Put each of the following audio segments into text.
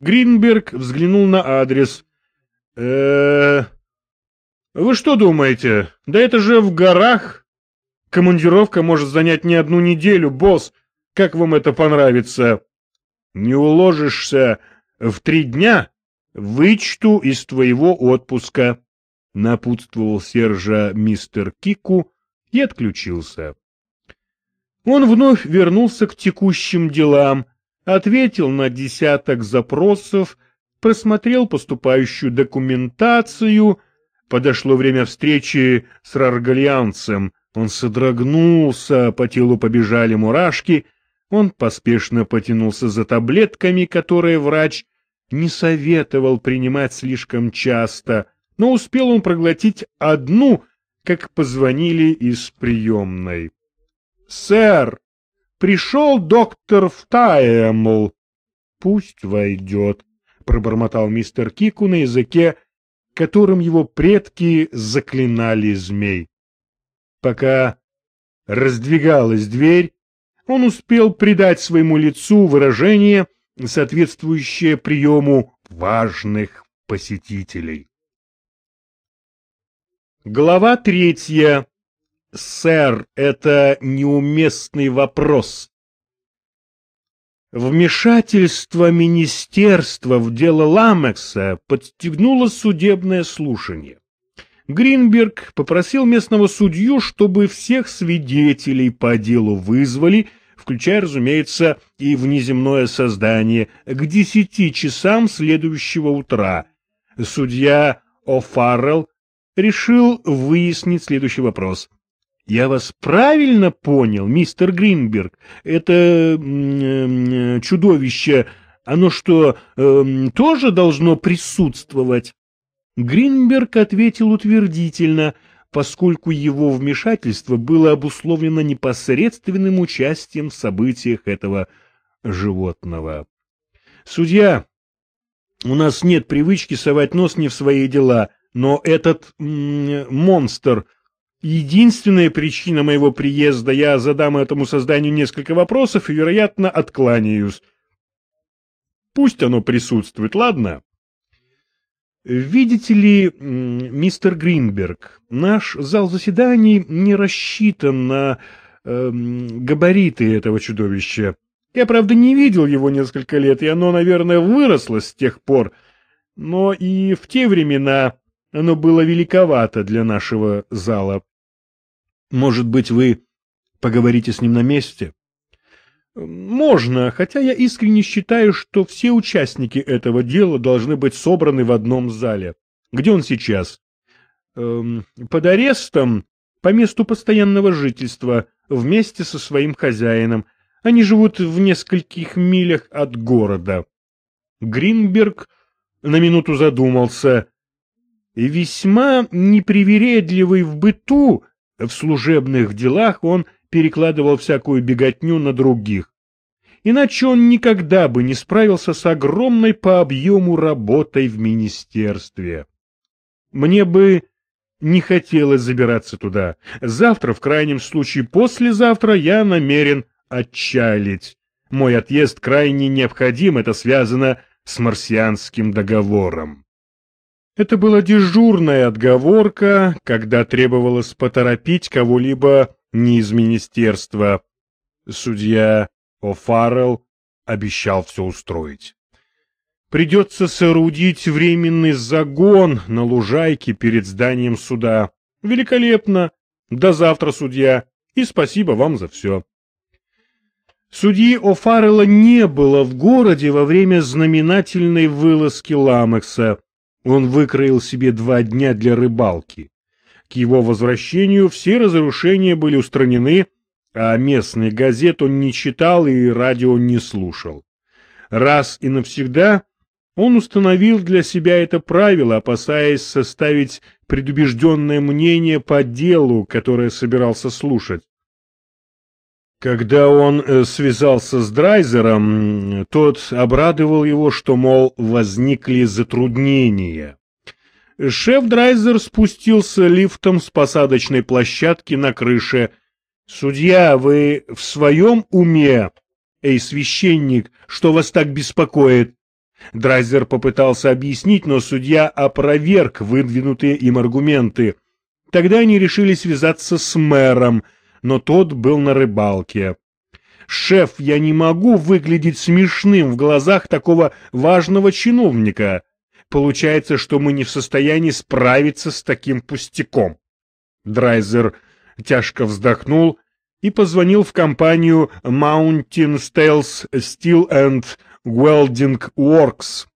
Гринберг взглянул на адрес. э Вы что думаете? Да это же в горах. Командировка может занять не одну неделю, босс. Как вам это понравится? Не уложишься в три дня, вычту из твоего отпуска, — напутствовал Сержа мистер Кику и отключился. Он вновь вернулся к текущим делам, ответил на десяток запросов, просмотрел поступающую документацию. Подошло время встречи с Раргальянцем. Он содрогнулся, по телу побежали мурашки. Он поспешно потянулся за таблетками, которые врач не советовал принимать слишком часто, но успел он проглотить одну, как позвонили из приемной. «Сэр, пришел доктор Втаэмл». «Пусть войдет», — пробормотал мистер Кику на языке, которым его предки заклинали змей. Пока раздвигалась дверь, он успел придать своему лицу выражение, соответствующее приему важных посетителей. Глава третья. Сэр, это неуместный вопрос. Вмешательство министерства в дело Ламекса подстегнуло судебное слушание. Гринберг попросил местного судью, чтобы всех свидетелей по делу вызвали, включая, разумеется, и внеземное создание, к десяти часам следующего утра. Судья О'Фаррелл решил выяснить следующий вопрос. «Я вас правильно понял, мистер Гринберг? Это э, чудовище, оно что, э, тоже должно присутствовать?» Гринберг ответил утвердительно, поскольку его вмешательство было обусловлено непосредственным участием в событиях этого животного. «Судья, у нас нет привычки совать нос не в свои дела, но этот монстр — единственная причина моего приезда. Я задам этому созданию несколько вопросов и, вероятно, откланяюсь. Пусть оно присутствует, ладно?» Видите ли, мистер Гринберг, наш зал заседаний не рассчитан на э, габариты этого чудовища. Я, правда, не видел его несколько лет, и оно, наверное, выросло с тех пор, но и в те времена оно было великовато для нашего зала. Может быть, вы поговорите с ним на месте? Можно, хотя я искренне считаю, что все участники этого дела должны быть собраны в одном зале. Где он сейчас? Эм, под арестом, по месту постоянного жительства, вместе со своим хозяином. Они живут в нескольких милях от города. Гринберг на минуту задумался. Весьма непривередливый в быту, в служебных делах он перекладывал всякую беготню на других. Иначе он никогда бы не справился с огромной по объему работой в министерстве. Мне бы не хотелось забираться туда. Завтра, в крайнем случае послезавтра, я намерен отчалить. Мой отъезд крайне необходим, это связано с марсианским договором. Это была дежурная отговорка, когда требовалось поторопить кого-либо не из министерства. Судья О'Фаррелл обещал все устроить. Придется соорудить временный загон на лужайке перед зданием суда. Великолепно. До завтра, судья, и спасибо вам за все. Судьи О'Фаррелла не было в городе во время знаменательной вылазки Ламекса. Он выкроил себе два дня для рыбалки. К его возвращению все разрушения были устранены, а местных газет он не читал и радио не слушал. Раз и навсегда он установил для себя это правило, опасаясь составить предубежденное мнение по делу, которое собирался слушать. Когда он э, связался с Драйзером, тот обрадовал его, что, мол, возникли затруднения. Шеф Драйзер спустился лифтом с посадочной площадки на крыше. «Судья, вы в своем уме? Эй, священник, что вас так беспокоит? Драйзер попытался объяснить, но судья опроверг выдвинутые им аргументы. Тогда они решили связаться с мэром, но тот был на рыбалке. «Шеф, я не могу выглядеть смешным в глазах такого важного чиновника. Получается, что мы не в состоянии справиться с таким пустяком». Драйзер тяжко вздохнул и позвонил в компанию Mountain Stales Steel and Welding Works.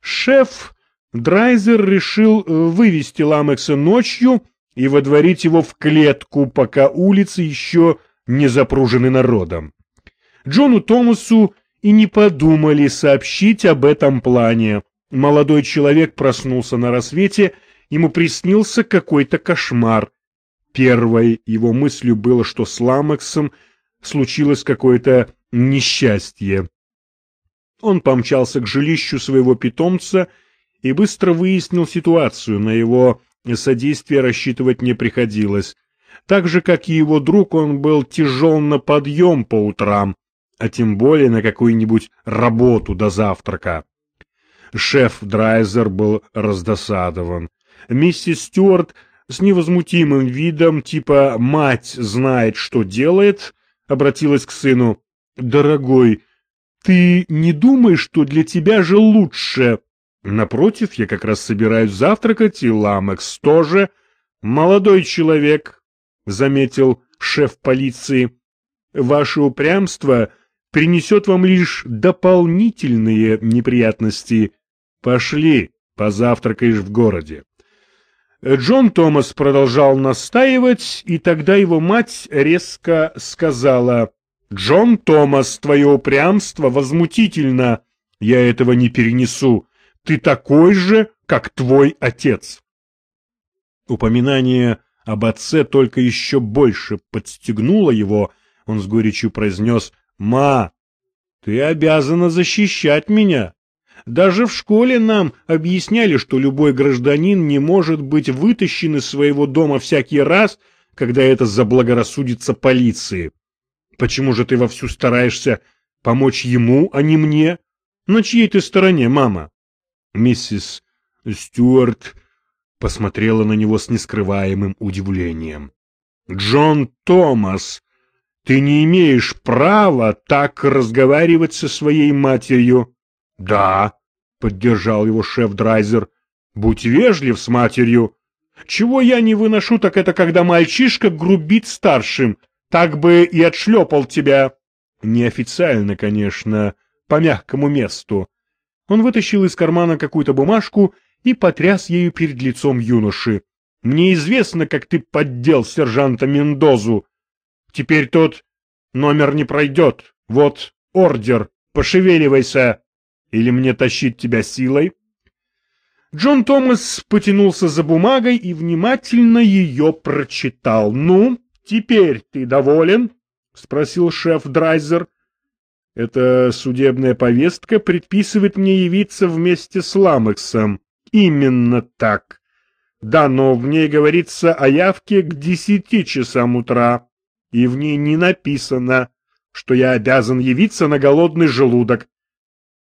Шеф Драйзер решил э, вывести Ламекса ночью и водворить его в клетку, пока улицы еще не запружены народом. Джону Томасу и не подумали сообщить об этом плане. Молодой человек проснулся на рассвете, ему приснился какой-то кошмар. Первой его мыслью было, что с Ламексом случилось какое-то несчастье. Он помчался к жилищу своего питомца и быстро выяснил ситуацию, на его содействие рассчитывать не приходилось. Так же, как и его друг, он был тяжел на подъем по утрам, а тем более на какую-нибудь работу до завтрака. Шеф Драйзер был раздосадован. Миссис Стюарт с невозмутимым видом, типа «мать знает, что делает», обратилась к сыну. «Дорогой, ты не думаешь, что для тебя же лучше?» «Напротив, я как раз собираюсь завтракать, и Ламекс тоже. Молодой человек», — заметил шеф полиции, — «ваше упрямство принесет вам лишь дополнительные неприятности. Пошли, позавтракаешь в городе». Джон Томас продолжал настаивать, и тогда его мать резко сказала, «Джон Томас, твое упрямство возмутительно. Я этого не перенесу. Ты такой же, как твой отец». Упоминание об отце только еще больше подстегнуло его. Он с горечью произнес, «Ма, ты обязана защищать меня. Даже в школе нам объясняли, что любой гражданин не может быть вытащен из своего дома всякий раз, когда это заблагорассудится полиции. Почему же ты вовсю стараешься помочь ему, а не мне? На чьей ты стороне, мама? Миссис Стюарт посмотрела на него с нескрываемым удивлением. Джон Томас, ты не имеешь права так разговаривать со своей матерью. Да, поддержал его шеф Драйзер. Будь вежлив с матерью. Чего я не выношу, так это когда мальчишка грубит старшим. Так бы и отшлепал тебя. Неофициально, конечно, по мягкому месту. Он вытащил из кармана какую-то бумажку и потряс ею перед лицом юноши. Мне известно, как ты поддел сержанта Мендозу. Теперь тот номер не пройдет. Вот ордер. Пошевеливайся. Или мне тащить тебя силой? Джон Томас потянулся за бумагой и внимательно ее прочитал. «Ну, теперь ты доволен?» — спросил шеф Драйзер. «Эта судебная повестка предписывает мне явиться вместе с Ламексом. Именно так. Да, но в ней говорится о явке к десяти часам утра, и в ней не написано, что я обязан явиться на голодный желудок.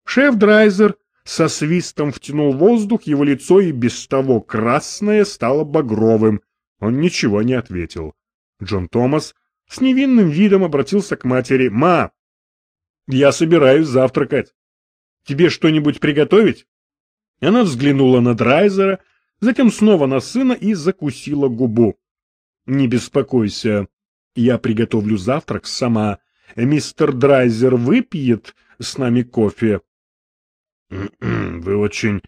Шеф Драйзер со свистом втянул воздух, его лицо и без того красное стало багровым. Он ничего не ответил. Джон Томас с невинным видом обратился к матери. «Ма, я собираюсь завтракать. Тебе что-нибудь приготовить?» Она взглянула на Драйзера, затем снова на сына и закусила губу. «Не беспокойся, я приготовлю завтрак сама. Мистер Драйзер выпьет с нами кофе. Вы очень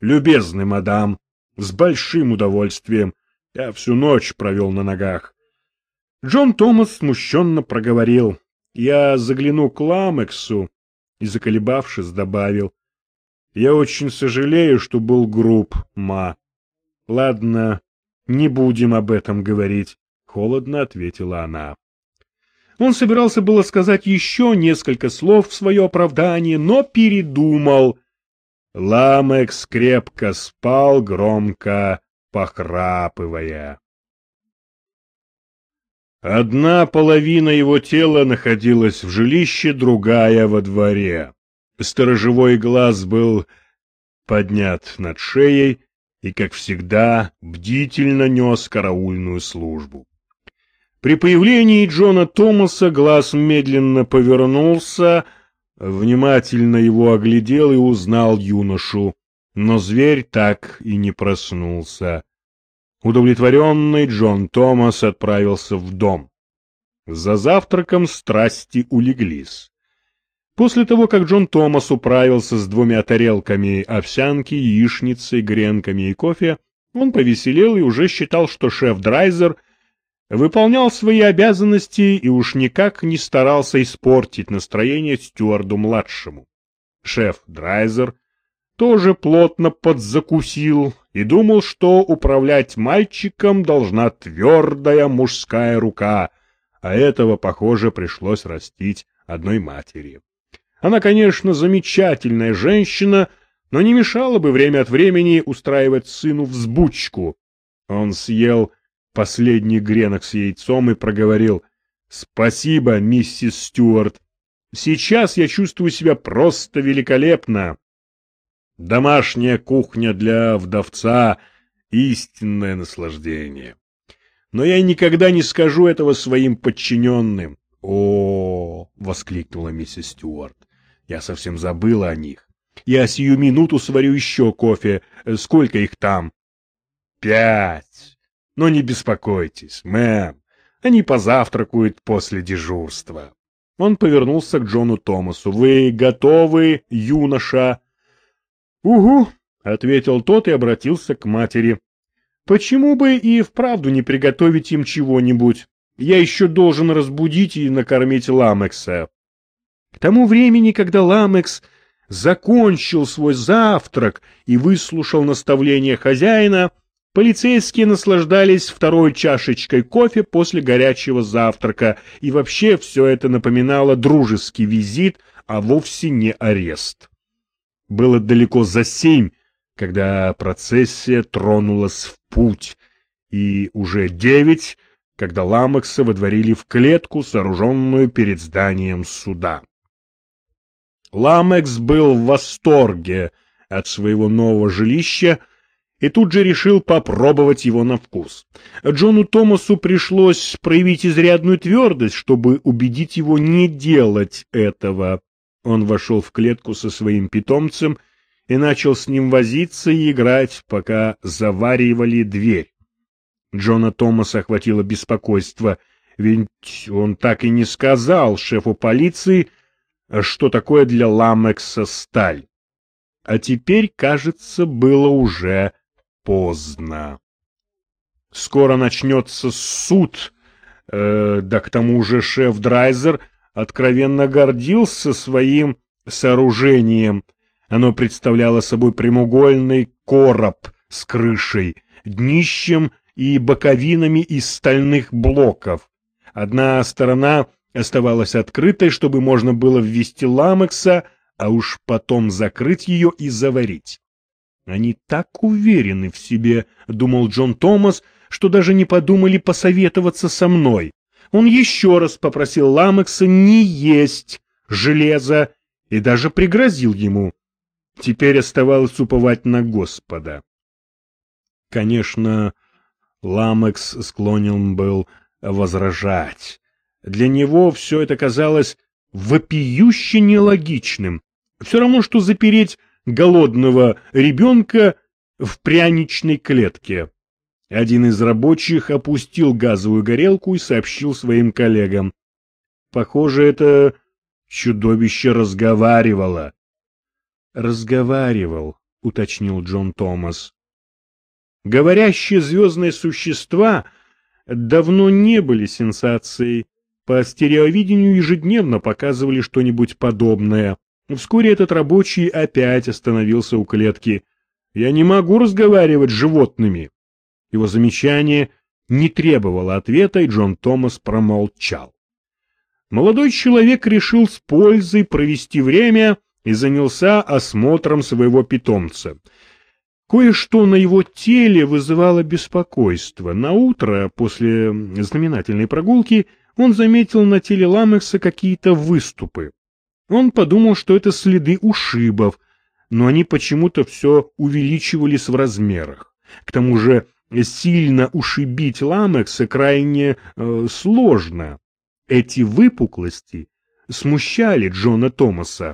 любезны, мадам. С большим удовольствием. Я всю ночь провел на ногах. Джон Томас смущенно проговорил. Я загляну к Ламексу и, заколебавшись, добавил. Я очень сожалею, что был груб, ма. Ладно, не будем об этом говорить, холодно ответила она. Он собирался было сказать еще несколько слов в свое оправдание, но передумал. Ламекс крепко спал, громко похрапывая. Одна половина его тела находилась в жилище, другая во дворе. Сторожевой глаз был поднят над шеей и, как всегда, бдительно нес караульную службу. При появлении Джона Томаса глаз медленно повернулся, внимательно его оглядел и узнал юношу, но зверь так и не проснулся. Удовлетворенный Джон Томас отправился в дом. За завтраком страсти улеглись. После того, как Джон Томас управился с двумя тарелками овсянки, яичницей, гренками и кофе, он повеселел и уже считал, что шеф Драйзер выполнял свои обязанности и уж никак не старался испортить настроение стюарду-младшему. Шеф Драйзер тоже плотно подзакусил и думал, что управлять мальчиком должна твердая мужская рука, а этого, похоже, пришлось растить одной матери. Она, конечно, замечательная женщина, но не мешало бы время от времени устраивать сыну взбучку. Он съел последний гренок с яйцом и проговорил «Спасибо, миссис Стюарт. Сейчас я чувствую себя просто великолепно. Домашняя кухня для вдовца — истинное наслаждение. Но я никогда не скажу этого своим подчиненным. О, — воскликнула миссис Стюарт. Я совсем забыла о них. Я сию минуту сварю еще кофе. Сколько их там? Пять. Но не беспокойтесь, мэм. Они позавтракают после дежурства. Он повернулся к Джону Томасу. Вы готовы, юноша? Угу, ответил тот и обратился к матери. Почему бы и вправду не приготовить им чего-нибудь? Я еще должен разбудить и накормить Ламекса. К тому времени, когда Ламекс закончил свой завтрак и выслушал наставления хозяина, полицейские наслаждались второй чашечкой кофе после горячего завтрака, и вообще все это напоминало дружеский визит, а вовсе не арест. Было далеко за семь, когда процессия тронулась в путь, и уже девять, когда Ламекса водворили в клетку, сооруженную перед зданием суда. Ламекс был в восторге от своего нового жилища и тут же решил попробовать его на вкус. Джону Томасу пришлось проявить изрядную твердость, чтобы убедить его не делать этого. Он вошел в клетку со своим питомцем и начал с ним возиться и играть, пока заваривали дверь. Джона Томаса охватило беспокойство, ведь он так и не сказал шефу полиции, что такое для Ламекса сталь. А теперь, кажется, было уже поздно. Скоро начнется суд, э, да к тому же шеф Драйзер откровенно гордился своим сооружением. Оно представляло собой прямоугольный короб с крышей, днищем и боковинами из стальных блоков. Одна сторона оставалась открытой, чтобы можно было ввести ламекса, а уж потом закрыть ее и заварить. Они так уверены в себе, думал Джон Томас, что даже не подумали посоветоваться со мной. Он еще раз попросил Ламекса не есть железо и даже пригрозил ему. Теперь оставалось уповать на Господа. Конечно, Ламекс склонен был возражать. Для него все это казалось вопиюще нелогичным. Все равно, что запереть голодного ребенка в пряничной клетке. Один из рабочих опустил газовую горелку и сообщил своим коллегам. Похоже, это чудовище разговаривало. «Разговаривал», — уточнил Джон Томас. Говорящие звездные существа давно не были сенсацией. По стереовидению ежедневно показывали что-нибудь подобное. Вскоре этот рабочий опять остановился у клетки. «Я не могу разговаривать с животными». Его замечание не требовало ответа, и Джон Томас промолчал. Молодой человек решил с пользой провести время и занялся осмотром своего питомца. Кое-что на его теле вызывало беспокойство. На утро после знаменательной прогулки он заметил на теле Ламекса какие-то выступы. Он подумал, что это следы ушибов, но они почему-то все увеличивались в размерах. К тому же сильно ушибить ламекса крайне э, сложно. Эти выпуклости смущали Джона Томаса.